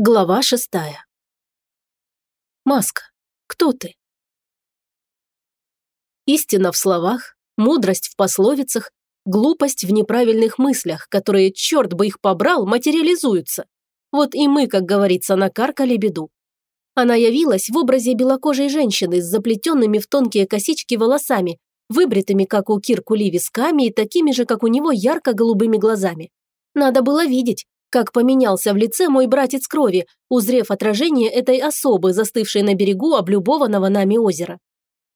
Глава шестая. Маска, кто ты? Истина в словах, мудрость в пословицах, глупость в неправильных мыслях, которые, черт бы их побрал, материализуются. Вот и мы, как говорится, накаркали беду. Она явилась в образе белокожей женщины с заплетенными в тонкие косички волосами, выбритыми, как у Киркули, висками и такими же, как у него, ярко-голубыми глазами. Надо было видеть, как поменялся в лице мой братец крови, узрев отражение этой особы, застывшей на берегу облюбованного нами озера.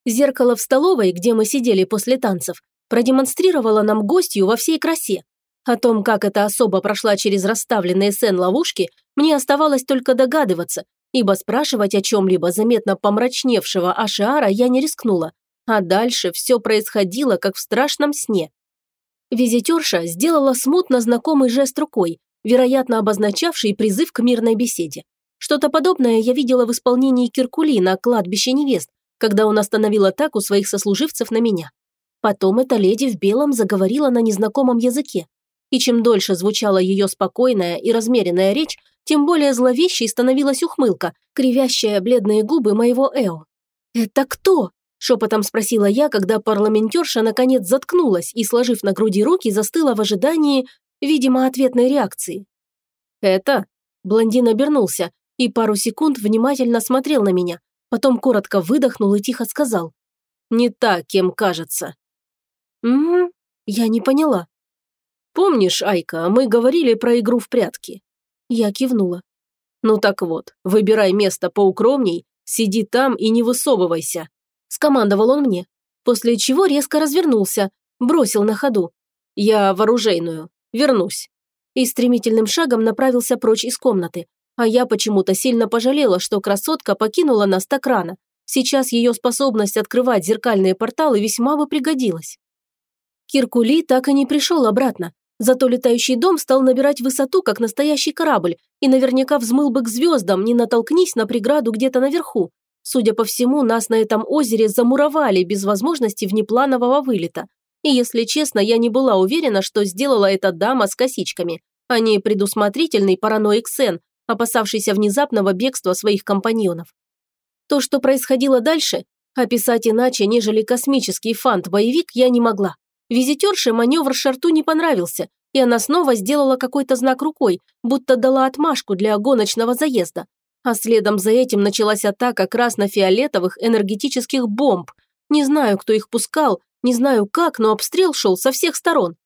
Зеркало в столовой, где мы сидели после танцев, продемонстрировало нам гостью во всей красе. О том, как эта особа прошла через расставленные сцен-ловушки, мне оставалось только догадываться, ибо спрашивать о чем-либо заметно помрачневшего Ашиара я не рискнула. А дальше все происходило, как в страшном сне. Визитерша сделала смутно знакомый жест рукой, вероятно обозначавший призыв к мирной беседе. Что-то подобное я видела в исполнении Киркули на кладбище невест, когда он остановил атаку своих сослуживцев на меня. Потом эта леди в белом заговорила на незнакомом языке. И чем дольше звучала ее спокойная и размеренная речь, тем более зловещей становилась ухмылка, кривящая бледные губы моего Эо. «Это кто?» – шепотом спросила я, когда парламентерша наконец заткнулась и, сложив на груди руки, застыла в ожидании видимо, ответной реакции. «Это?» – блондин обернулся и пару секунд внимательно смотрел на меня, потом коротко выдохнул и тихо сказал. «Не так, кем кажется». «Угу, я не поняла». «Помнишь, Айка, мы говорили про игру в прятки?» Я кивнула. «Ну так вот, выбирай место поукромней, сиди там и не высовывайся», – скомандовал он мне, после чего резко развернулся, бросил на ходу. «Я в оружейную, Вернусь». И стремительным шагом направился прочь из комнаты. А я почему-то сильно пожалела, что красотка покинула нас так рано. Сейчас ее способность открывать зеркальные порталы весьма бы пригодилась. Киркули так и не пришел обратно. Зато летающий дом стал набирать высоту, как настоящий корабль, и наверняка взмыл бы к звездам, не натолкнись на преграду где-то наверху. Судя по всему, нас на этом озере замуровали без возможности внепланового вылета. И если честно, я не была уверена, что сделала эта дама с косичками, а не предусмотрительный параноик Сен, опасавшийся внезапного бегства своих компаньонов. То, что происходило дальше, описать иначе, нежели космический фант-боевик, я не могла. Визитерше маневр Шарту не понравился, и она снова сделала какой-то знак рукой, будто дала отмашку для гоночного заезда. А следом за этим началась атака красно-фиолетовых энергетических бомб. Не знаю, кто их пускал, не знаю как, но обстрел шел со всех сторон.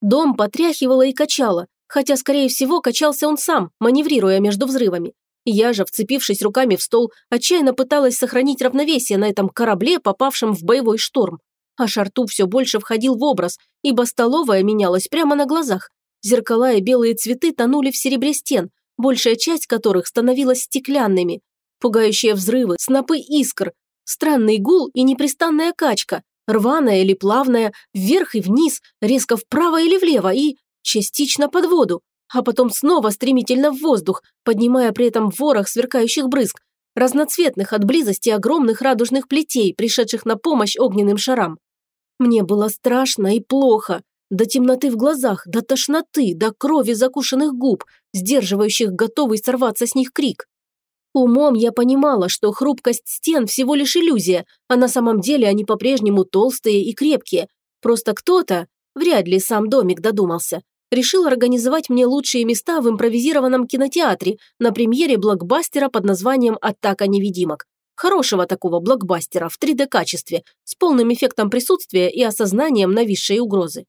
Дом потряхивало и качало, хотя, скорее всего, качался он сам, маневрируя между взрывами. Я же, вцепившись руками в стол, отчаянно пыталась сохранить равновесие на этом корабле, попавшем в боевой шторм. А Шарту все больше входил в образ, ибо столовая менялась прямо на глазах. Зеркала и белые цветы тонули в серебре стен, большая часть которых становилась стеклянными. Пугающие взрывы, снопы искр, странный гул и непрестанная качка, рваная или плавная, вверх и вниз, резко вправо или влево и частично под воду, а потом снова стремительно в воздух, поднимая при этом ворох сверкающих брызг, разноцветных от близости огромных радужных плетей, пришедших на помощь огненным шарам. Мне было страшно и плохо, до темноты в глазах, до тошноты, до крови закушенных губ, сдерживающих готовый сорваться с них крик. Умом я понимала, что хрупкость стен всего лишь иллюзия, а на самом деле они по-прежнему толстые и крепкие. Просто кто-то, вряд ли сам домик додумался, решил организовать мне лучшие места в импровизированном кинотеатре на премьере блокбастера под названием «Атака невидимок». Хорошего такого блокбастера в 3D-качестве, с полным эффектом присутствия и осознанием нависшей угрозы.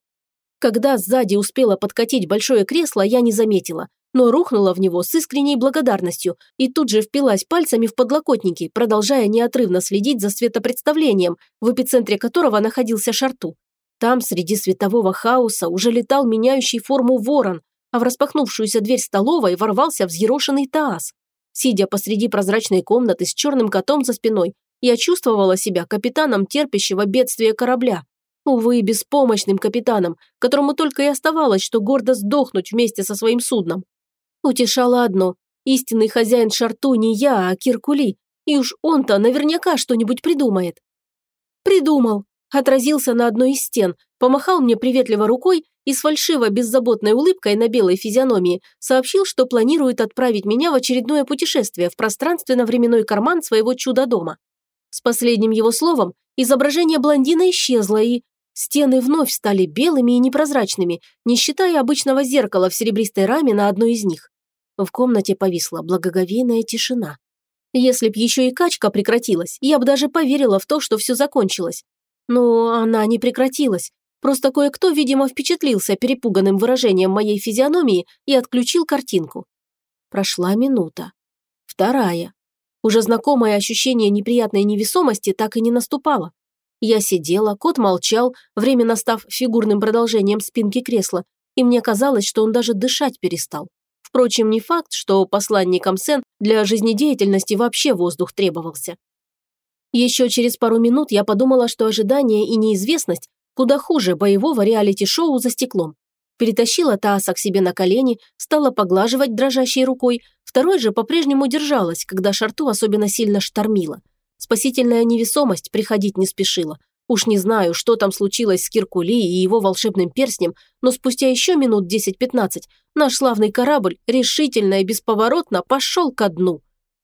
Когда сзади успела подкатить большое кресло, я не заметила, но рухнула в него с искренней благодарностью и тут же впилась пальцами в подлокотники, продолжая неотрывно следить за светопредставлением, в эпицентре которого находился Шарту. Там, среди светового хаоса, уже летал меняющий форму ворон, а в распахнувшуюся дверь столовой ворвался взъерошенный Таас. Сидя посреди прозрачной комнаты с черным котом за спиной, я чувствовала себя капитаном терпящего бедствия корабля. Увы, беспомощным капитаном, которому только и оставалось, что гордо сдохнуть вместе со своим судном. Утешало одно. Истинный хозяин Шарту не я, а Киркули. И уж он-то наверняка что-нибудь придумает. Придумал. отразился на одной из стен, помахал мне приветливо рукой и с фальшиво беззаботной улыбкой на белой физиономии сообщил, что планирует отправить меня в очередное путешествие в пространственно-временной карман своего чудо-дома. С последним его словом изображение блондина исчезло, и стены вновь стали белыми и непрозрачными, не считая обычного зеркала в серебристой раме на одной из них. В комнате повисла благоговейная тишина. Если б еще и качка прекратилась, я бы даже поверила в то, что все закончилось. Но она не прекратилась. Просто кое-кто, видимо, впечатлился перепуганным выражением моей физиономии и отключил картинку. Прошла минута. Вторая. Уже знакомое ощущение неприятной невесомости так и не наступало. Я сидела, кот молчал, временно став фигурным продолжением спинки кресла, и мне казалось, что он даже дышать перестал. Впрочем, не факт, что посланникам Сен для жизнедеятельности вообще воздух требовался. Еще через пару минут я подумала, что ожидание и неизвестность куда хуже боевого реалити-шоу за стеклом. Перетащила Тааса к себе на колени, стала поглаживать дрожащей рукой, второй же по-прежнему держалась, когда шарту особенно сильно штормила. Спасительная невесомость приходить не спешила. Уж не знаю, что там случилось с Киркули и его волшебным перстнем, но спустя еще минут 10-15 наш славный корабль решительно и бесповоротно пошел ко дну.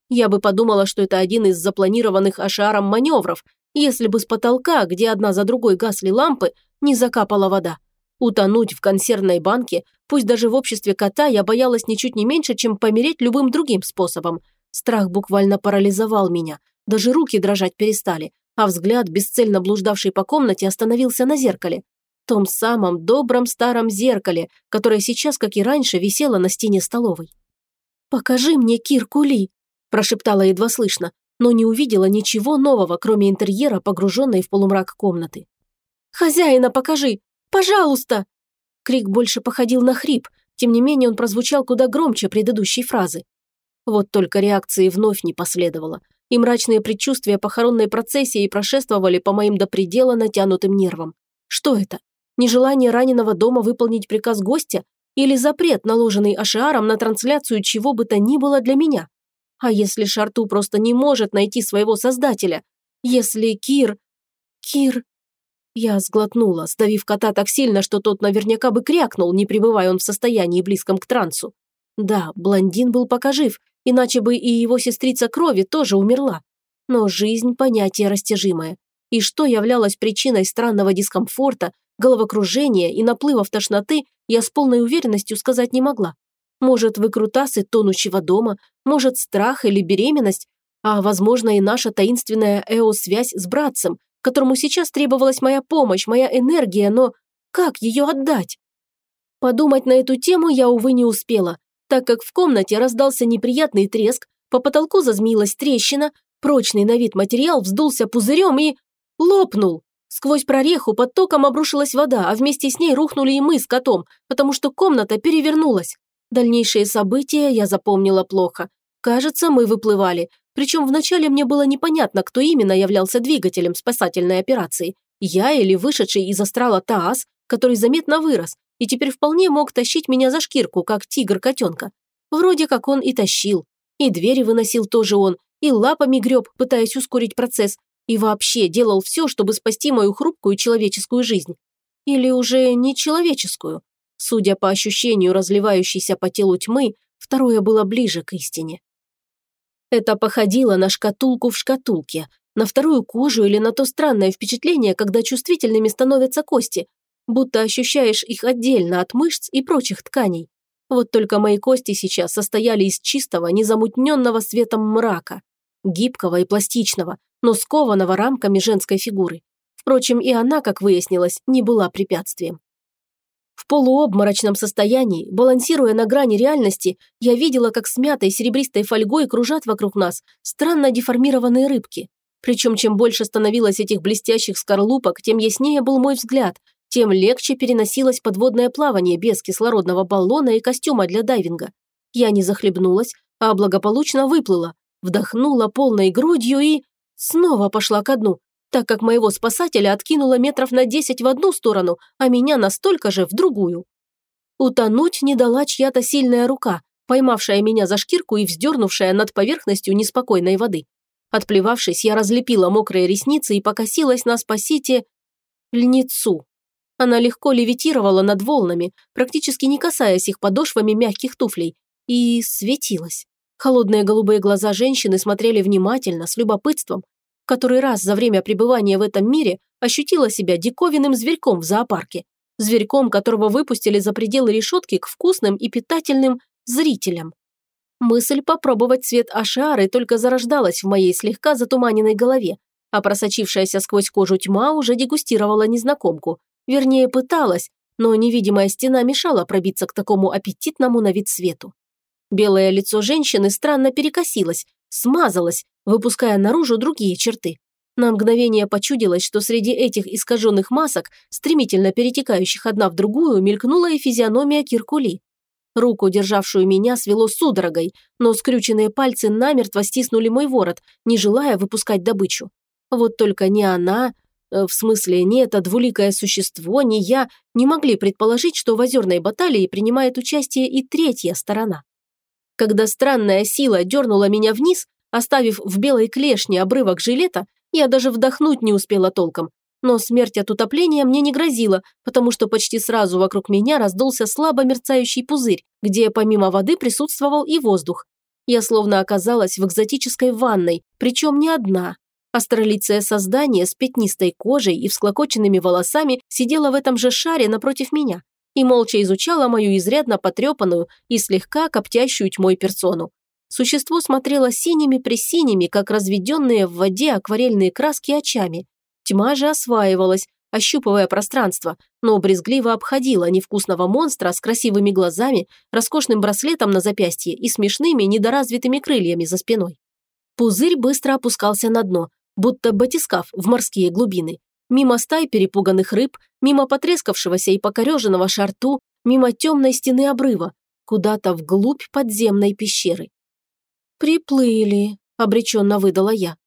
Я бы подумала, что это один из запланированных Ашаром маневров, если бы с потолка, где одна за другой гасли лампы, не закапала вода. Утонуть в консервной банке, пусть даже в обществе кота, я боялась ничуть не меньше, чем помереть любым другим способом. Страх буквально парализовал меня, даже руки дрожать перестали, а взгляд, бесцельно блуждавший по комнате, остановился на зеркале. Том самом добром старом зеркале, которое сейчас, как и раньше, висело на стене столовой. «Покажи мне Кирку Ли», прошептала едва слышно, но не увидела ничего нового, кроме интерьера, погруженной в полумрак комнаты. «Хозяина покажи! Пожалуйста!» Крик больше походил на хрип, тем не менее он прозвучал куда громче предыдущей фразы. Вот только реакции вновь не последовало, и мрачные предчувствия похоронной процессии прошествовали по моим до предела натянутым нервам. Что это? Нежелание раненого дома выполнить приказ гостя или запрет, наложенный Ашиаром на трансляцию чего бы то ни было для меня? А если Шарту просто не может найти своего создателя? Если Кир... Кир... Я сглотнула, сдавив кота так сильно, что тот наверняка бы крякнул, не пребывая он в состоянии близком к трансу. Да, блондин был пока жив, иначе бы и его сестрица крови тоже умерла. Но жизнь – понятие растяжимое. И что являлось причиной странного дискомфорта, головокружения и наплывов тошноты, я с полной уверенностью сказать не могла. Может, выкрутасы тонущего дома, может, страх или беременность, а, возможно, и наша таинственная эо-связь с братцем, которому сейчас требовалась моя помощь, моя энергия, но как ее отдать? Подумать на эту тему я, увы, не успела, так как в комнате раздался неприятный треск, по потолку зазмеилась трещина, прочный на вид материал вздулся пузырем и... лопнул. Сквозь прореху под током обрушилась вода, а вместе с ней рухнули и мы с котом, потому что комната перевернулась. Дальнейшие события я запомнила плохо. Кажется, мы выплывали. Причем вначале мне было непонятно, кто именно являлся двигателем спасательной операции. Я или вышедший из астрала Таас, который заметно вырос, и теперь вполне мог тащить меня за шкирку, как тигр котенка. Вроде как он и тащил. И двери выносил тоже он, и лапами греб, пытаясь ускорить процесс, и вообще делал все, чтобы спасти мою хрупкую человеческую жизнь. Или уже не человеческую. Судя по ощущению разливающейся по телу тьмы, второе было ближе к истине. Это походило на шкатулку в шкатулке, на вторую кожу или на то странное впечатление, когда чувствительными становятся кости, будто ощущаешь их отдельно от мышц и прочих тканей. Вот только мои кости сейчас состояли из чистого, незамутненного светом мрака, гибкого и пластичного, но скованного рамками женской фигуры. Впрочем, и она, как выяснилось, не была препятствием. В полуобморочном состоянии, балансируя на грани реальности, я видела, как смятой серебристой фольгой кружат вокруг нас странно деформированные рыбки. Причем чем больше становилось этих блестящих скорлупок, тем яснее был мой взгляд, тем легче переносилось подводное плавание без кислородного баллона и костюма для дайвинга. Я не захлебнулась, а благополучно выплыла, вдохнула полной грудью и... снова пошла ко дну, так как моего спасателя откинуло метров на десять в одну сторону, а меня настолько же в другую. Утонуть не дала чья-то сильная рука, поймавшая меня за шкирку и вздернувшая над поверхностью неспокойной воды. Отплевавшись, я разлепила мокрые ресницы и покосилась на спасите... Льницу. Она легко левитировала над волнами, практически не касаясь их подошвами мягких туфлей, и светилась. Холодные голубые глаза женщины смотрели внимательно, с любопытством. В который раз за время пребывания в этом мире ощутила себя диковинным зверьком в зоопарке. Зверьком, которого выпустили за пределы решетки к вкусным и питательным зрителям. Мысль попробовать цвет ашиары только зарождалась в моей слегка затуманенной голове, а просочившаяся сквозь кожу тьма уже дегустировала незнакомку. Вернее, пыталась, но невидимая стена мешала пробиться к такому аппетитному на вид свету. Белое лицо женщины странно перекосилось, смазалось, выпуская наружу другие черты. На мгновение почудилось, что среди этих искаженных масок, стремительно перетекающих одна в другую, мелькнула и физиономия Киркули. Руку, державшую меня, свело судорогой, но скрюченные пальцы намертво стиснули мой ворот, не желая выпускать добычу. Вот только ни она, в смысле, ни это двуликое существо, ни я не могли предположить, что в озерной баталии принимает участие и третья сторона. Когда странная сила дернула меня вниз, оставив в белой клешне обрывок жилета, я даже вдохнуть не успела толком, но смерть от утопления мне не грозила, потому что почти сразу вокруг меня раздулся слабо мерцающий пузырь, где помимо воды присутствовал и воздух. Я словно оказалась в экзотической ванной, причем не одна. Астролицее создание с пятнистой кожей и всклокоченными волосами сидела в этом же шаре напротив меня и молча изучала мою изрядно потрепанную и слегка коптящую тьмой персону. Существо смотрело синими-пресиними, как разведенные в воде акварельные краски очами, Тьма же осваивалась, ощупывая пространство, но брезгливо обходила невкусного монстра с красивыми глазами, роскошным браслетом на запястье и смешными недоразвитыми крыльями за спиной. Пузырь быстро опускался на дно, будто батискаф в морские глубины. Мимо стай перепуганных рыб, мимо потрескавшегося и покореженного шарту, мимо темной стены обрыва, куда-то вглубь подземной пещеры. «Приплыли», – обреченно выдала я.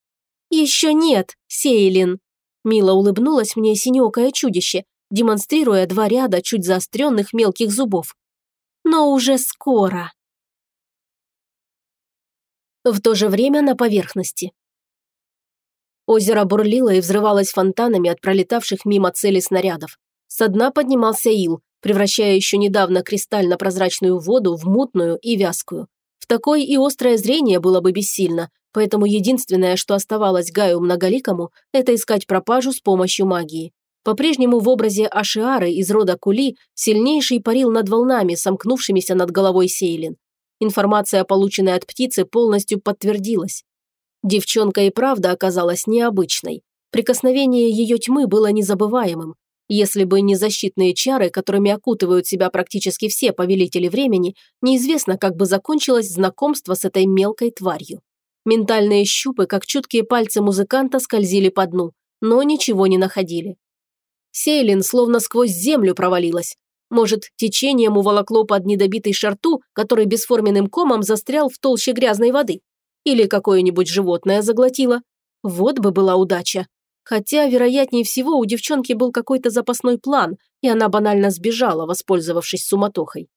«Еще нет, Сейлин», Мило улыбнулось мне синеокое чудище, демонстрируя два ряда чуть заостренных мелких зубов. Но уже скоро. В то же время на поверхности. Озеро бурлило и взрывалось фонтанами от пролетавших мимо цели снарядов. Со дна поднимался ил, превращая еще недавно кристально-прозрачную воду в мутную и вязкую. В такой и острое зрение было бы бессильно, Поэтому единственное, что оставалось Гаю Многоликому, это искать пропажу с помощью магии. По-прежнему в образе Ашиары из рода Кули сильнейший парил над волнами, сомкнувшимися над головой Сейлин. Информация, полученная от птицы, полностью подтвердилась. Девчонка и правда оказалась необычной. Прикосновение ее тьмы было незабываемым. Если бы не защитные чары, которыми окутывают себя практически все повелители времени, неизвестно, как бы закончилось знакомство с этой мелкой тварью. Ментальные щупы, как чуткие пальцы музыканта, скользили по дну, но ничего не находили. Сейлин словно сквозь землю провалилась. Может, течением уволокло под недобитой шарту, который бесформенным комом застрял в толще грязной воды. Или какое-нибудь животное заглотило. Вот бы была удача. Хотя, вероятнее всего, у девчонки был какой-то запасной план, и она банально сбежала, воспользовавшись суматохой.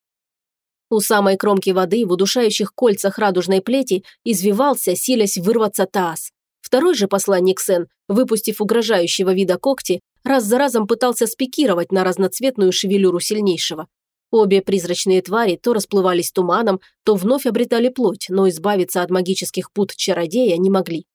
У самой кромки воды, в удушающих кольцах радужной плети, извивался, силясь вырваться Таас. Второй же посланник Сен, выпустив угрожающего вида когти, раз за разом пытался спикировать на разноцветную шевелюру сильнейшего. Обе призрачные твари то расплывались туманом, то вновь обретали плоть, но избавиться от магических пут чародея не могли.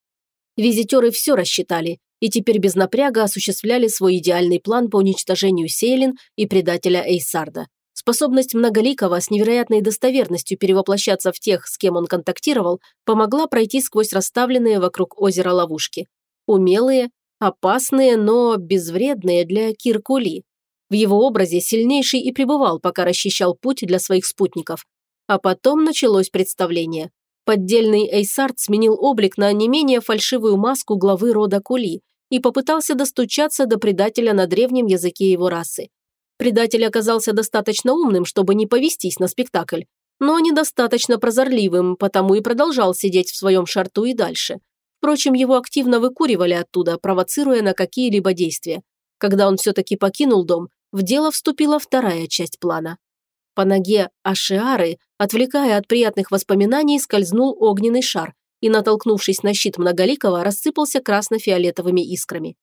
Визитеры все рассчитали, и теперь без напряга осуществляли свой идеальный план по уничтожению Сейлин и предателя Эйсарда. Способность Многоликого с невероятной достоверностью перевоплощаться в тех, с кем он контактировал, помогла пройти сквозь расставленные вокруг озера ловушки. Умелые, опасные, но безвредные для Киркули. В его образе сильнейший и пребывал, пока расчищал путь для своих спутников. А потом началось представление. Поддельный Эйсарт сменил облик на не менее фальшивую маску главы рода Кули и попытался достучаться до предателя на древнем языке его расы. Предатель оказался достаточно умным, чтобы не повестись на спектакль, но недостаточно прозорливым, потому и продолжал сидеть в своем шарту и дальше. Впрочем, его активно выкуривали оттуда, провоцируя на какие-либо действия. Когда он все-таки покинул дом, в дело вступила вторая часть плана. По ноге Ашиары, отвлекая от приятных воспоминаний, скользнул огненный шар и, натолкнувшись на щит Многоликого, рассыпался красно-фиолетовыми искрами.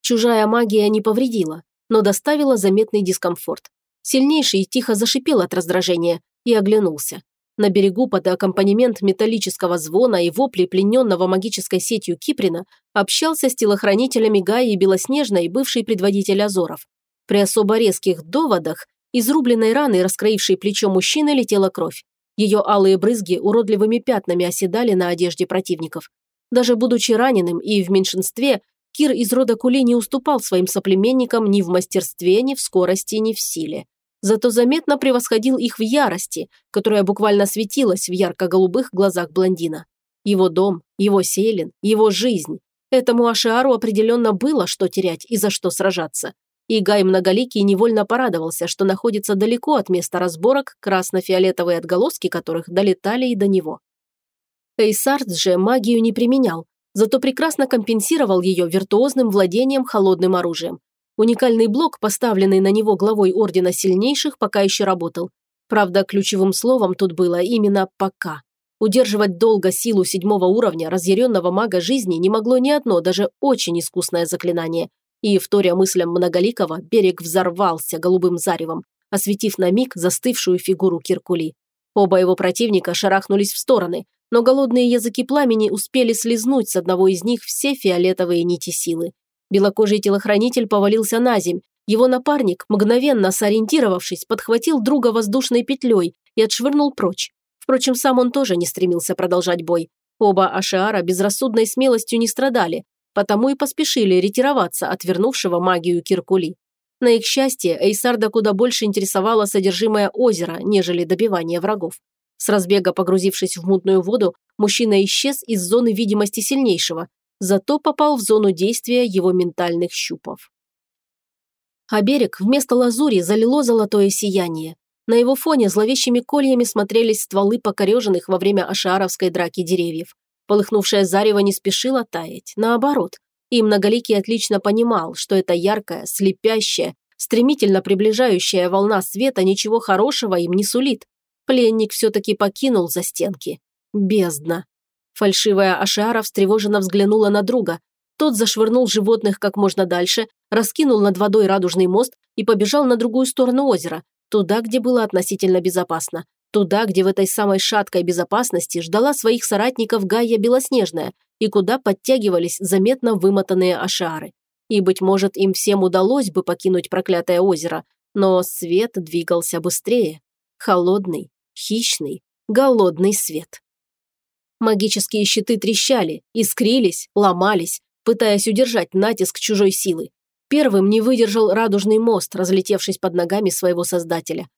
Чужая магия не повредила, но доставила заметный дискомфорт. Сильнейший тихо зашипел от раздражения и оглянулся. На берегу под аккомпанемент металлического звона и воплей плененного магической сетью Киприна общался с телохранителями Гаи Белоснежной бывший предводитель Азоров. При особо резких доводах из рубленной раны, раскроившей плечо мужчины, летела кровь. Ее алые брызги уродливыми пятнами оседали на одежде противников. Даже будучи раненым и в меньшинстве, Кир из рода Кули не уступал своим соплеменникам ни в мастерстве, ни в скорости, ни в силе зато заметно превосходил их в ярости, которая буквально светилась в ярко-голубых глазах блондина. Его дом, его селен, его жизнь. Этому Ашиару определенно было, что терять и за что сражаться. И Гай Многоликий невольно порадовался, что находится далеко от места разборок, красно-фиолетовые отголоски которых долетали и до него. Эйсард же магию не применял, зато прекрасно компенсировал ее виртуозным владением холодным оружием, Уникальный блок, поставленный на него главой Ордена Сильнейших, пока еще работал. Правда, ключевым словом тут было именно «пока». Удерживать долго силу седьмого уровня разъяренного мага жизни не могло ни одно, даже очень искусное заклинание. И, вторя мыслям Многоликого, берег взорвался голубым заревом, осветив на миг застывшую фигуру Киркули. Оба его противника шарахнулись в стороны, но голодные языки пламени успели слезнуть с одного из них все фиолетовые нити силы. Белокожий телохранитель повалился на земь. Его напарник, мгновенно сориентировавшись, подхватил друга воздушной петлей и отшвырнул прочь. Впрочем, сам он тоже не стремился продолжать бой. Оба Ашиара безрассудной смелостью не страдали, потому и поспешили ретироваться от вернувшего магию Киркули. На их счастье, Эйсарда куда больше интересовало содержимое озера, нежели добивание врагов. С разбега погрузившись в мутную воду, мужчина исчез из зоны видимости сильнейшего, зато попал в зону действия его ментальных щупов. А берег вместо лазури залило золотое сияние. На его фоне зловещими кольями смотрелись стволы покореженных во время ашаровской драки деревьев. Полыхнувшая зарево не спешила таять, наоборот. И Многоликий отлично понимал, что эта яркая, слепящая, стремительно приближающая волна света ничего хорошего им не сулит. Пленник все-таки покинул застенки. Бездна. Фальшивая Ашиара встревоженно взглянула на друга. Тот зашвырнул животных как можно дальше, раскинул над водой радужный мост и побежал на другую сторону озера, туда, где было относительно безопасно. Туда, где в этой самой шаткой безопасности ждала своих соратников Гайя Белоснежная и куда подтягивались заметно вымотанные ашары. И, быть может, им всем удалось бы покинуть проклятое озеро, но свет двигался быстрее. Холодный, хищный, голодный свет. Магические щиты трещали, искрились, ломались, пытаясь удержать натиск чужой силы. Первым не выдержал радужный мост, разлетевшись под ногами своего создателя.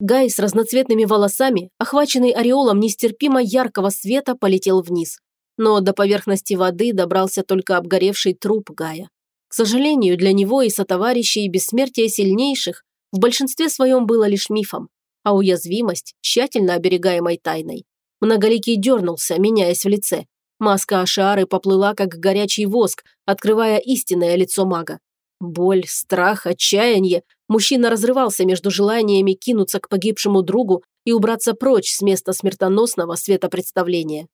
Гай с разноцветными волосами, охваченный ореолом нестерпимо яркого света, полетел вниз. Но до поверхности воды добрался только обгоревший труп Гая. К сожалению, для него и сотоварищей бессмертие сильнейших в большинстве своем было лишь мифом, а уязвимость – тщательно оберегаемой тайной. Многоликий дернулся, меняясь в лице. Маска Ашары поплыла, как горячий воск, открывая истинное лицо мага. Боль, страх, отчаяние. Мужчина разрывался между желаниями кинуться к погибшему другу и убраться прочь с места смертоносного светопредставления.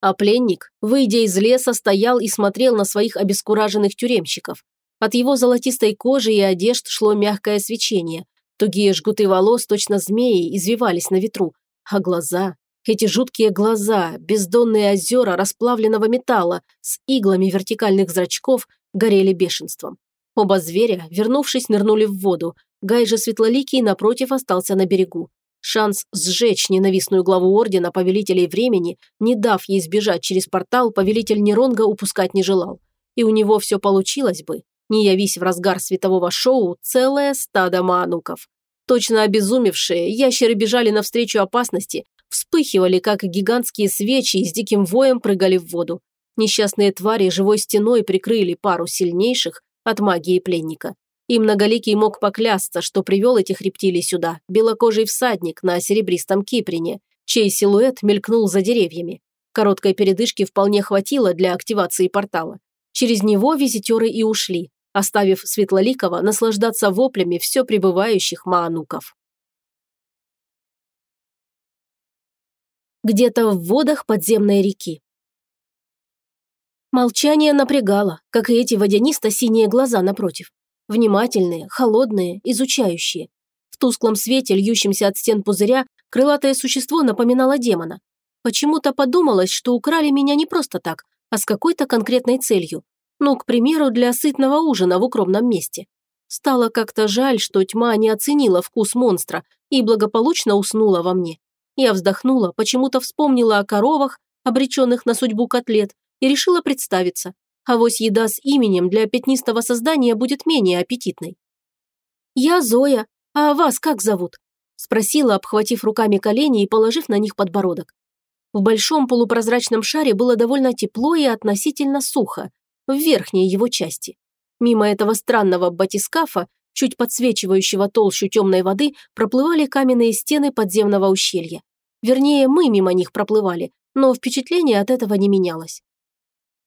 А пленник, выйдя из леса, стоял и смотрел на своих обескураженных тюремщиков. От его золотистой кожи и одежд шло мягкое свечение. Тугие жгуты волос, точно змеи, извивались на ветру, а глаза эти жуткие глаза, бездонные озера расплавленного металла с иглами вертикальных зрачков горели бешенством. Оба зверя, вернувшись, нырнули в воду. Гай же Светлоликий, напротив, остался на берегу. Шанс сжечь ненавистную главу Ордена Повелителей Времени, не дав ей сбежать через портал, повелитель Неронга упускать не желал. И у него все получилось бы. Не явись в разгар светового шоу целое стадо маануков. Точно обезумевшие, ящеры бежали навстречу опасности, вспыхивали, как гигантские свечи и с диким воем прыгали в воду. Несчастные твари живой стеной прикрыли пару сильнейших от магии пленника. И многоликий мог поклясться, что привел этих рептилий сюда, белокожий всадник на серебристом киприне, чей силуэт мелькнул за деревьями. Короткой передышки вполне хватило для активации портала. Через него визитеры и ушли, оставив Светлоликова наслаждаться воплями все пребывающих маануков. где-то в водах подземной реки. Молчание напрягало, как и эти водянисто-синие глаза напротив. Внимательные, холодные, изучающие. В тусклом свете, льющемся от стен пузыря, крылатое существо напоминало демона. Почему-то подумалось, что украли меня не просто так, а с какой-то конкретной целью. Ну, к примеру, для сытного ужина в укромном месте. Стало как-то жаль, что тьма не оценила вкус монстра и благополучно уснула во мне. Я вздохнула, почему-то вспомнила о коровах, обреченных на судьбу котлет, и решила представиться. Авось еда с именем для пятнистого создания будет менее аппетитной. «Я Зоя, а вас как зовут?» – спросила, обхватив руками колени и положив на них подбородок. В большом полупрозрачном шаре было довольно тепло и относительно сухо, в верхней его части. Мимо этого странного батискафа, чуть подсвечивающего толщу темной воды, проплывали каменные стены подземного ущелья. Вернее, мы мимо них проплывали, но впечатление от этого не менялось.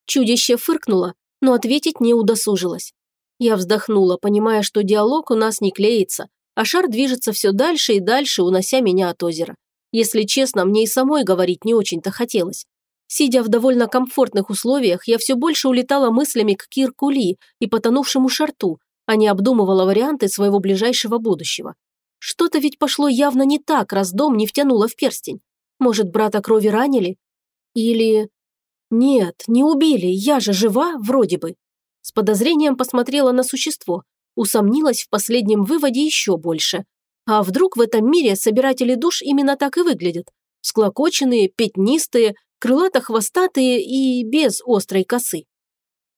Чудище фыркнуло, но ответить не удосужилось. Я вздохнула, понимая, что диалог у нас не клеится, а шар движется все дальше и дальше, унося меня от озера. Если честно, мне и самой говорить не очень-то хотелось. Сидя в довольно комфортных условиях, я все больше улетала мыслями к Киркули и потонувшему шарту, а не обдумывала варианты своего ближайшего будущего. Что-то ведь пошло явно не так, раз дом не втянуло в перстень. Может, брата крови ранили? Или... Нет, не убили, я же жива, вроде бы. С подозрением посмотрела на существо, усомнилась в последнем выводе еще больше. А вдруг в этом мире собиратели душ именно так и выглядят? Склокоченные, пятнистые, крылато-хвостатые и без острой косы.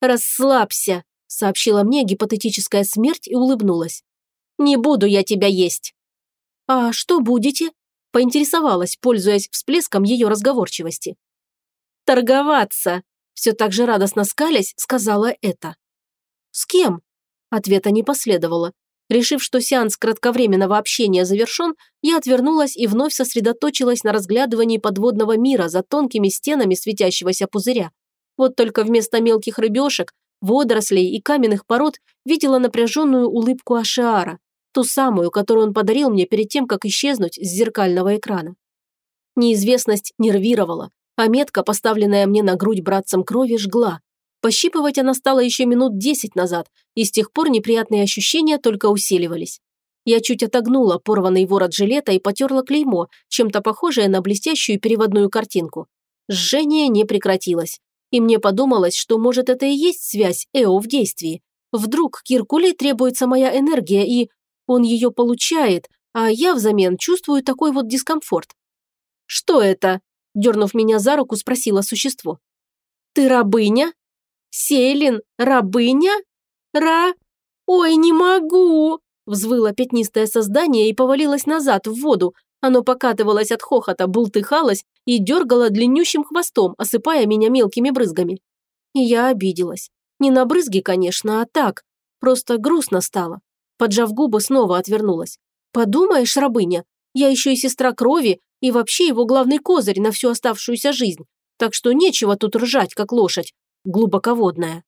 «Расслабься», – сообщила мне гипотетическая смерть и улыбнулась. «Не буду я тебя есть». «А что будете?» – поинтересовалась, пользуясь всплеском ее разговорчивости. «Торговаться!» – все так же радостно скалясь, сказала это. «С кем?» Ответа не последовало. Решив, что сеанс кратковременного общения завершен, я отвернулась и вновь сосредоточилась на разглядывании подводного мира за тонкими стенами светящегося пузыря. Вот только вместо мелких рыбешек, водорослей и каменных пород видела напряженную улыбку Ашиара, ту самую, которую он подарил мне перед тем, как исчезнуть с зеркального экрана. Неизвестность нервировала, а метка, поставленная мне на грудь братцем крови, жгла. Пощипывать она стала еще минут десять назад, и с тех пор неприятные ощущения только усиливались. Я чуть отогнула порванный ворот жилета и потерла клеймо, чем-то похожее на блестящую переводную картинку. Жжение не прекратилось. И мне подумалось, что может это и есть связь Эо в действии. Вдруг Киркулей требуется моя энергия, и он ее получает, а я взамен чувствую такой вот дискомфорт. «Что это?» Дернув меня за руку, спросила существо. «Ты рабыня? Сейлин, рабыня? Ра... Ой, не могу!» Взвыло пятнистое создание и повалилось назад в воду. Оно покатывалось от хохота, бултыхалось и дергало длиннющим хвостом, осыпая меня мелкими брызгами. И я обиделась. Не на брызги, конечно, а так. Просто грустно стало. Поджав губы, снова отвернулась. «Подумаешь, рабыня, я еще и сестра крови, и вообще его главный козырь на всю оставшуюся жизнь. Так что нечего тут ржать, как лошадь, глубоководная.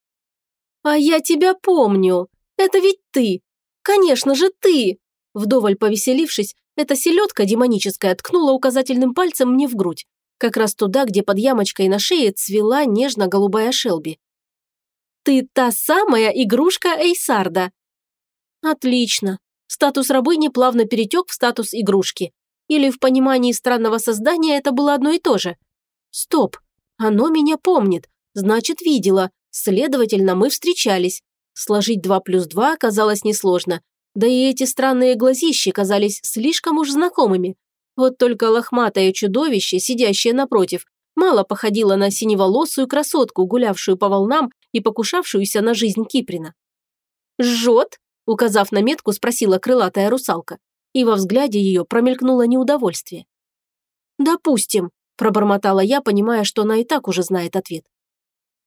«А я тебя помню. Это ведь ты. Конечно же ты!» Вдоволь повеселившись, эта селедка демоническая ткнула указательным пальцем мне в грудь, как раз туда, где под ямочкой на шее цвела нежно-голубая шелби. «Ты та самая игрушка Эйсарда!» «Отлично. Статус рабыни плавно перетек в статус игрушки. Или в понимании странного создания это было одно и то же? Стоп, оно меня помнит, значит, видела, следовательно, мы встречались. Сложить два плюс два оказалось несложно, да и эти странные глазищи казались слишком уж знакомыми. Вот только лохматое чудовище, сидящее напротив, мало походило на синеволосую красотку, гулявшую по волнам и покушавшуюся на жизнь Киприна. «Жжет?» Указав на метку, спросила крылатая русалка, и во взгляде ее промелькнуло неудовольствие. «Допустим», – пробормотала я, понимая, что она и так уже знает ответ.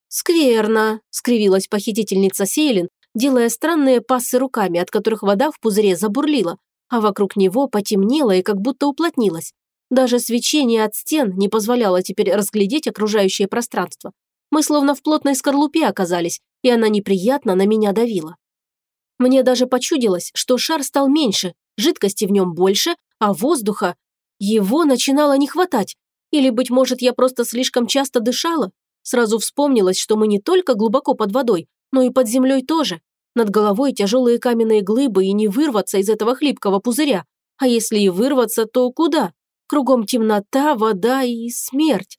«Скверно», – скривилась похитительница Сейлин, делая странные пассы руками, от которых вода в пузыре забурлила, а вокруг него потемнело и как будто уплотнилось. Даже свечение от стен не позволяло теперь разглядеть окружающее пространство. Мы словно в плотной скорлупе оказались, и она неприятно на меня давила. Мне даже почудилось, что шар стал меньше, жидкости в нем больше, а воздуха... Его начинало не хватать. Или, быть может, я просто слишком часто дышала? Сразу вспомнилось, что мы не только глубоко под водой, но и под землей тоже. Над головой тяжелые каменные глыбы и не вырваться из этого хлипкого пузыря. А если и вырваться, то куда? Кругом темнота, вода и смерть.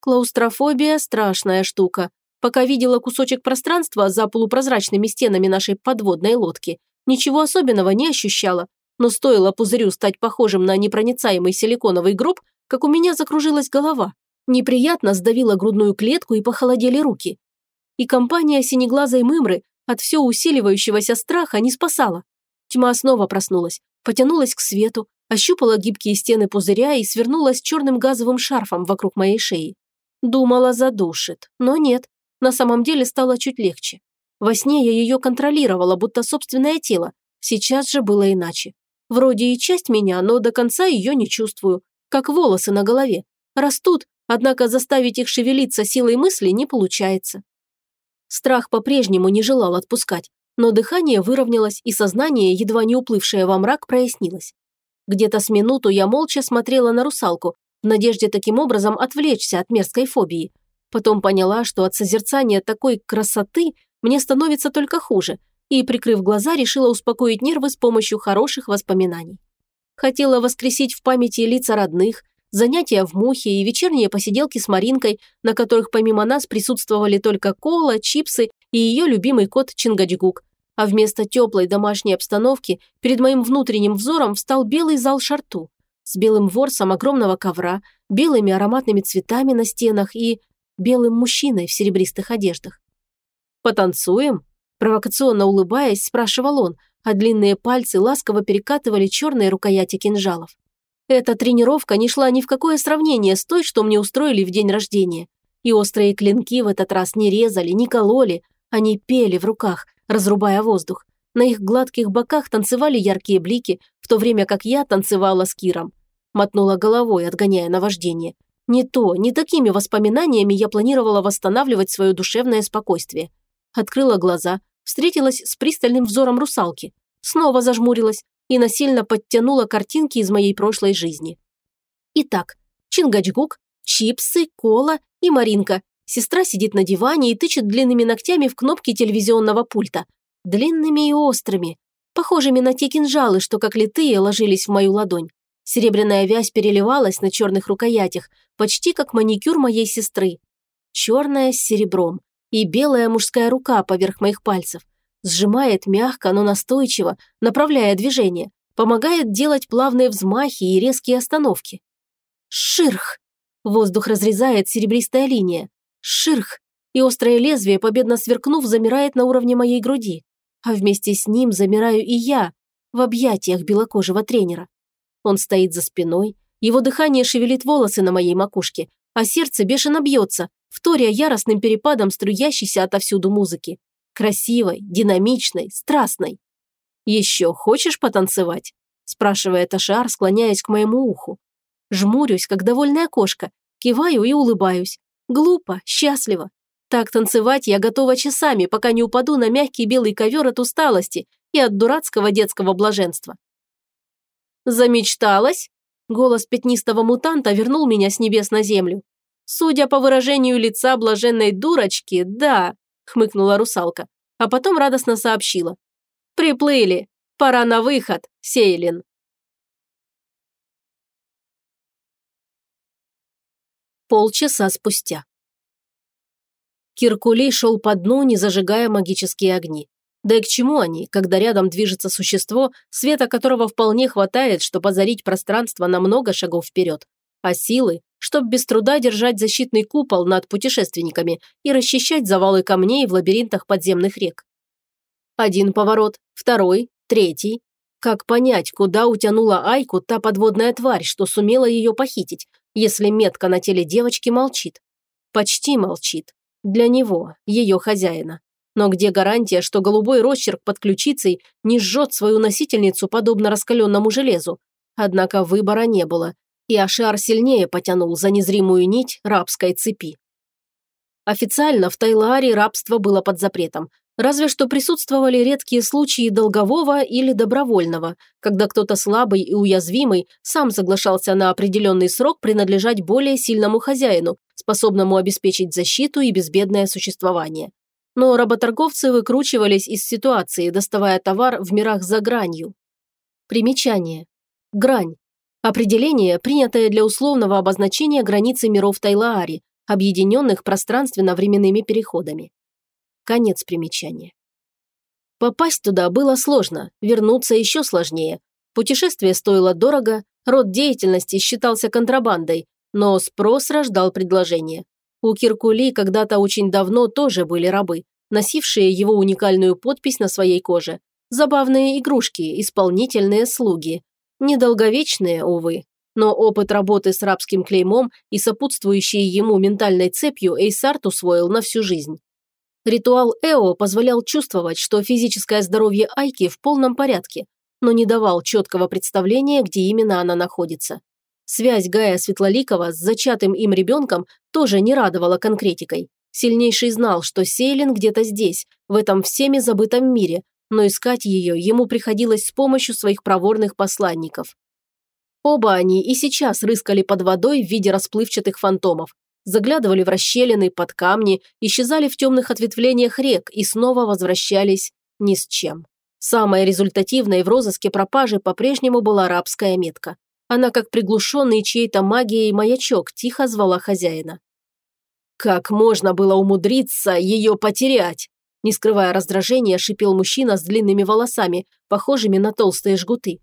Клаустрофобия – страшная штука. Пока видела кусочек пространства за полупрозрачными стенами нашей подводной лодки, ничего особенного не ощущала. Но стоило пузырю стать похожим на непроницаемый силиконовый гроб, как у меня закружилась голова. Неприятно сдавила грудную клетку и похолодели руки. И компания синеглазой мымры от все усиливающегося страха не спасала. Тьма снова проснулась, потянулась к свету, ощупала гибкие стены пузыря и свернулась черным газовым шарфом вокруг моей шеи. Думала, задушит, но нет, на самом деле стало чуть легче. Во сне я ее контролировала, будто собственное тело. Сейчас же было иначе. Вроде и часть меня, но до конца ее не чувствую. Как волосы на голове. Растут, однако заставить их шевелиться силой мысли не получается. Страх по-прежнему не желал отпускать, но дыхание выровнялось, и сознание, едва не уплывшее во мрак, прояснилось. Где-то с минуту я молча смотрела на русалку, в надежде таким образом отвлечься от мерзкой фобии. Потом поняла, что от созерцания такой красоты мне становится только хуже, и, прикрыв глаза, решила успокоить нервы с помощью хороших воспоминаний. Хотела воскресить в памяти лица родных, занятия в мухе и вечерние посиделки с Маринкой, на которых помимо нас присутствовали только кола, чипсы и ее любимый кот Чингачгук. А вместо теплой домашней обстановки перед моим внутренним взором встал белый зал шарту с белым ворсом огромного ковра, белыми ароматными цветами на стенах и белым мужчиной в серебристых одеждах. «Потанцуем?» Провокационно улыбаясь, спрашивал он, а длинные пальцы ласково перекатывали черные рукояти кинжалов. Эта тренировка не шла ни в какое сравнение с той, что мне устроили в день рождения. И острые клинки в этот раз не резали, не кололи, они пели в руках, разрубая воздух. На их гладких боках танцевали яркие блики, в то время как я танцевала с Киром. Мотнула головой, отгоняя наваждение. Не то, не такими воспоминаниями я планировала восстанавливать свое душевное спокойствие. Открыла глаза, встретилась с пристальным взором русалки. Снова зажмурилась и насильно подтянула картинки из моей прошлой жизни. Итак, Чингачгук, чипсы, кола и Маринка. Сестра сидит на диване и тычет длинными ногтями в кнопки телевизионного пульта. Длинными и острыми, похожими на те кинжалы, что как литые ложились в мою ладонь. Серебряная вязь переливалась на черных рукоятях, почти как маникюр моей сестры. Черная с серебром и белая мужская рука поверх моих пальцев. Сжимает мягко, но настойчиво, направляя движение, помогает делать плавные взмахи и резкие остановки. Ширх! Воздух разрезает серебристая линия. Ширх! И острое лезвие, победно сверкнув, замирает на уровне моей груди. А вместе с ним замираю и я, в объятиях белокожего тренера. Он стоит за спиной, его дыхание шевелит волосы на моей макушке, а сердце бешено бьется, вторя яростным перепадом струящейся отовсюду музыки. Красивой, динамичной, страстной. «Еще хочешь потанцевать?» – спрашивает Ашар, склоняясь к моему уху. Жмурюсь, как довольная кошка, киваю и улыбаюсь. Глупо, счастливо. Так танцевать я готова часами, пока не упаду на мягкий белый ковер от усталости и от дурацкого детского блаженства. «Замечталась?» Голос пятнистого мутанта вернул меня с небес на землю. «Судя по выражению лица блаженной дурочки, да», – хмыкнула русалка, а потом радостно сообщила. «Приплыли. Пора на выход, Сейлин». Полчаса спустя. Киркулей шел по дну, не зажигая магические огни. Да и к чему они, когда рядом движется существо, света которого вполне хватает, чтобы озарить пространство на много шагов вперед, а силы, чтобы без труда держать защитный купол над путешественниками и расчищать завалы камней в лабиринтах подземных рек. Один поворот, второй, третий. Как понять, куда утянула Айку та подводная тварь, что сумела ее похитить, если метка на теле девочки молчит? Почти молчит. Для него, ее хозяина. Но где гарантия, что голубой росчерк под ключицей не жжет свою носительницу подобно раскаленному железу? Однако выбора не было, и Ашар сильнее потянул за незримую нить рабской цепи. Официально в Тайлааре рабство было под запретом, Разве что присутствовали редкие случаи долгового или добровольного, когда кто-то слабый и уязвимый сам соглашался на определенный срок принадлежать более сильному хозяину, способному обеспечить защиту и безбедное существование. Но работорговцы выкручивались из ситуации, доставая товар в мирах за гранью. Примечание. Грань. Определение, принятое для условного обозначения границы миров Тайлаари, объединенных пространственно-временными переходами. Конец примечания. Попасть туда было сложно, вернуться еще сложнее. Путешествие стоило дорого, род деятельности считался контрабандой, но спрос рождал предложение. У Киркули когда-то очень давно тоже были рабы, носившие его уникальную подпись на своей коже. Забавные игрушки, исполнительные слуги. Недолговечные, увы. Но опыт работы с рабским клеймом и сопутствующей ему ментальной цепью Эйсарт усвоил на всю жизнь. Ритуал Эо позволял чувствовать, что физическое здоровье Айки в полном порядке, но не давал четкого представления, где именно она находится. Связь Гая Светлоликова с зачатым им ребенком тоже не радовала конкретикой. Сильнейший знал, что Сейлин где-то здесь, в этом всеми забытом мире, но искать ее ему приходилось с помощью своих проворных посланников. Оба они и сейчас рыскали под водой в виде расплывчатых фантомов, заглядывали в расщелины, под камни, исчезали в темных ответвлениях рек и снова возвращались ни с чем. Самой результативной в розыске пропажи по-прежнему была арабская метка. Она, как приглушенный чьей-то магией маячок, тихо звала хозяина. «Как можно было умудриться ее потерять?» Не скрывая раздражения, шипел мужчина с длинными волосами, похожими на толстые жгуты.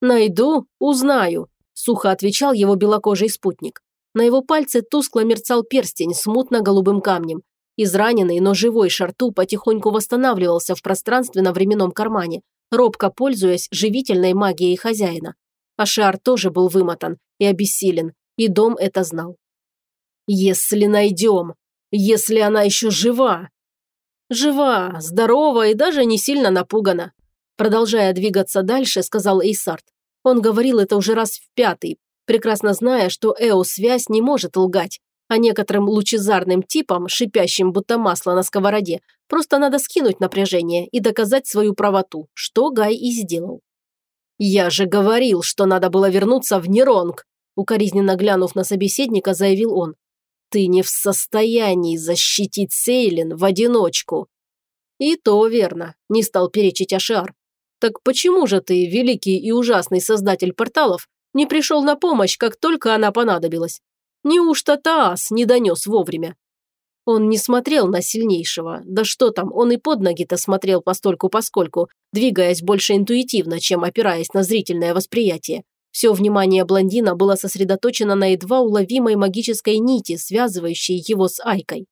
«Найду, узнаю», – сухо отвечал его белокожий спутник. На его пальце тускло мерцал перстень с мутно-голубым камнем. Израненный, но живой шарту потихоньку восстанавливался в пространственно-временном кармане, робко пользуясь живительной магией хозяина. А шар тоже был вымотан и обессилен, и дом это знал. «Если найдем! Если она еще жива!» «Жива, здорова и даже не сильно напугана», продолжая двигаться дальше, сказал Эйсарт. Он говорил это уже раз в пятый, прекрасно зная, что Эо-связь не может лгать, а некоторым лучезарным типам, шипящим будто масло на сковороде, просто надо скинуть напряжение и доказать свою правоту, что Гай и сделал. «Я же говорил, что надо было вернуться в Неронг», укоризненно глянув на собеседника, заявил он. «Ты не в состоянии защитить Сейлин в одиночку». «И то верно», – не стал перечить Ашар. «Так почему же ты, великий и ужасный создатель порталов, не пришел на помощь, как только она понадобилась. Неужто Таас не донес вовремя? Он не смотрел на сильнейшего, да что там, он и под ноги-то смотрел постольку-поскольку, двигаясь больше интуитивно, чем опираясь на зрительное восприятие. Все внимание блондина было сосредоточено на едва уловимой магической нити, связывающей его с Айкой.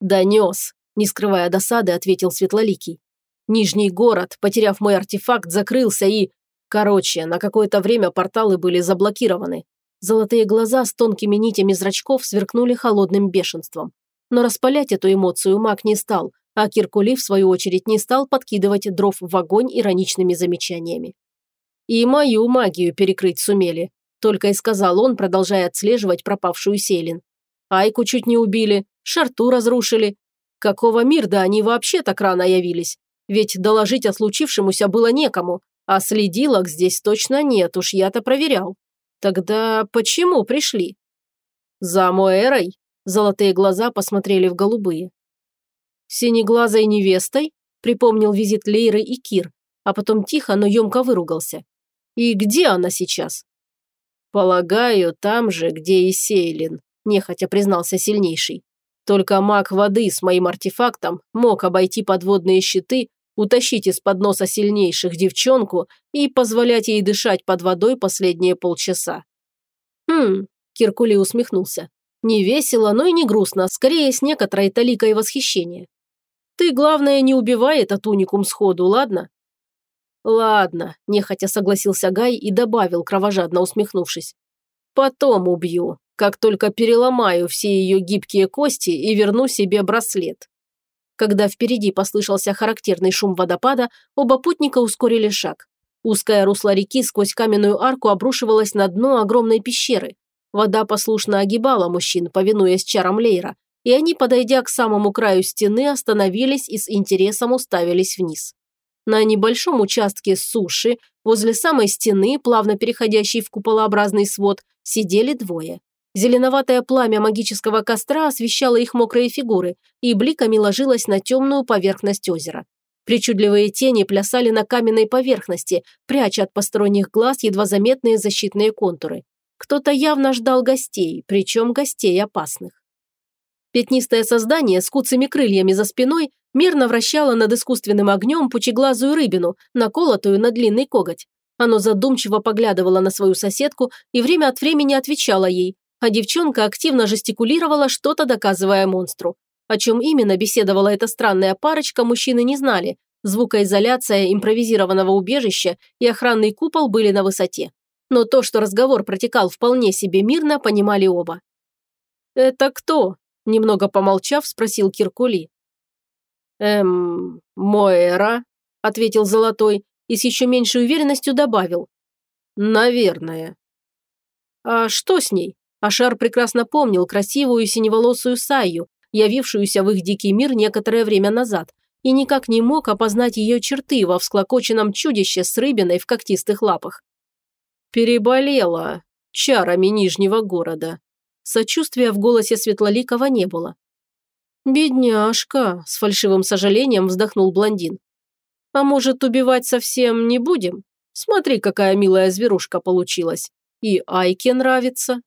«Донес», – не скрывая досады, ответил Светлоликий. «Нижний город, потеряв мой артефакт, закрылся и...» Короче, на какое-то время порталы были заблокированы. Золотые глаза с тонкими нитями зрачков сверкнули холодным бешенством. Но распалять эту эмоцию маг не стал, а Киркули, в свою очередь, не стал подкидывать дров в огонь ироничными замечаниями. «И мою магию перекрыть сумели», – только и сказал он, продолжая отслеживать пропавшую Селин. «Айку чуть не убили, шарту разрушили. Какого мирда они вообще так рано явились? Ведь доложить о случившемуся было некому, а следилок здесь точно нет, уж я-то проверял. Тогда почему пришли? За Моэрой? Золотые глаза посмотрели в голубые. Синеглазой невестой? Припомнил визит Лейры и Кир, а потом тихо, но емко выругался. И где она сейчас? Полагаю, там же, где и Сейлин, нехотя признался сильнейший. Только маг воды с моим артефактом мог обойти подводные щиты утащить из-под носа сильнейших девчонку и позволять ей дышать под водой последние полчаса. «Хм», – Киркули усмехнулся. «Не весело, но и не грустно, скорее с некоторой толикой восхищения. Ты, главное, не убивай этот уникум сходу, ладно?» «Ладно», – нехотя согласился Гай и добавил, кровожадно усмехнувшись. «Потом убью, как только переломаю все ее гибкие кости и верну себе браслет». Когда впереди послышался характерный шум водопада, оба путника ускорили шаг. Узкое русло реки сквозь каменную арку обрушивалось на дно огромной пещеры. Вода послушно огибала мужчин, повинуясь чарам Лейра, и они, подойдя к самому краю стены, остановились и с интересом уставились вниз. На небольшом участке суши, возле самой стены, плавно переходящей в куполообразный свод, сидели двое. Зеленоватое пламя магического костра освещало их мокрые фигуры и бликами ложилось на темную поверхность озера. Причудливые тени плясали на каменной поверхности, пряча от посторонних глаз едва заметные защитные контуры. Кто-то явно ждал гостей, причем гостей опасных. Пятнистое создание с куцами крыльями за спиной мерно вращало над искусственным огнем пучеглазую рыбину, наколотую на длинный коготь. Оно задумчиво поглядывало на свою соседку и время от времени отвечало ей, а девчонка активно жестикулировала, что-то доказывая монстру. О чем именно беседовала эта странная парочка, мужчины не знали. Звукоизоляция импровизированного убежища и охранный купол были на высоте. Но то, что разговор протекал вполне себе мирно, понимали оба. «Это кто?» – немного помолчав, спросил Киркули. «Эм, Моэра», – ответил Золотой и с еще меньшей уверенностью добавил. «Наверное». «А что с ней?» Ашар прекрасно помнил красивую синеволосую Саю, явившуюся в их дикий мир некоторое время назад, и никак не мог опознать ее черты во всклокоченном чудище с рыбиной в когтистых лапах. «Переболела чарами Нижнего города». Сочувствия в голосе Светлоликова не было. «Бедняжка», – с фальшивым сожалением вздохнул блондин. «А может, убивать совсем не будем? Смотри, какая милая зверушка получилась. И Айке нравится».